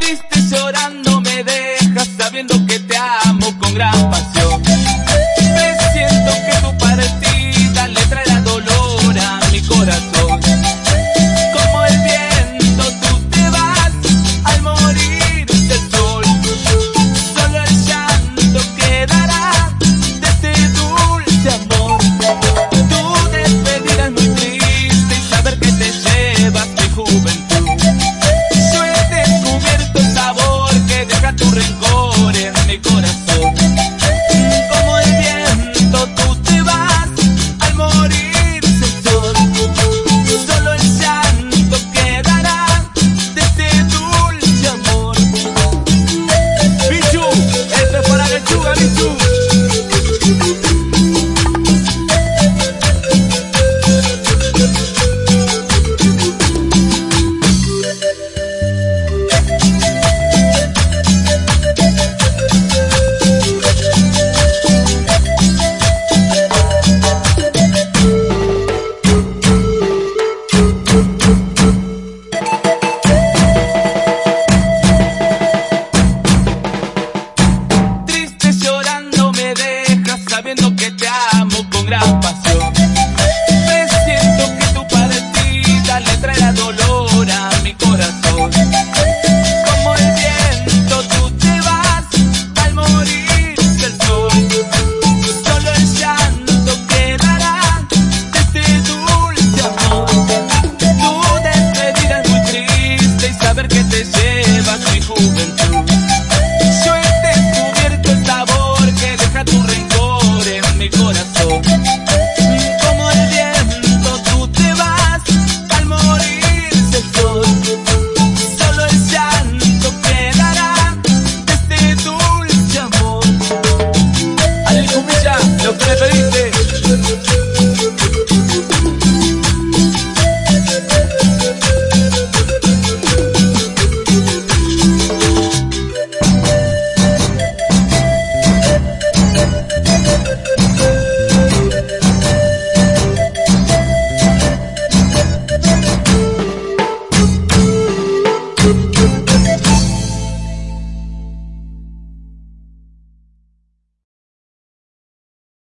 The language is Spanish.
triste llorando me dejas sabiendo que te amo con gran pasión. mi corazón.